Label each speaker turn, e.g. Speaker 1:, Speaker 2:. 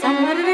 Speaker 1: somewhere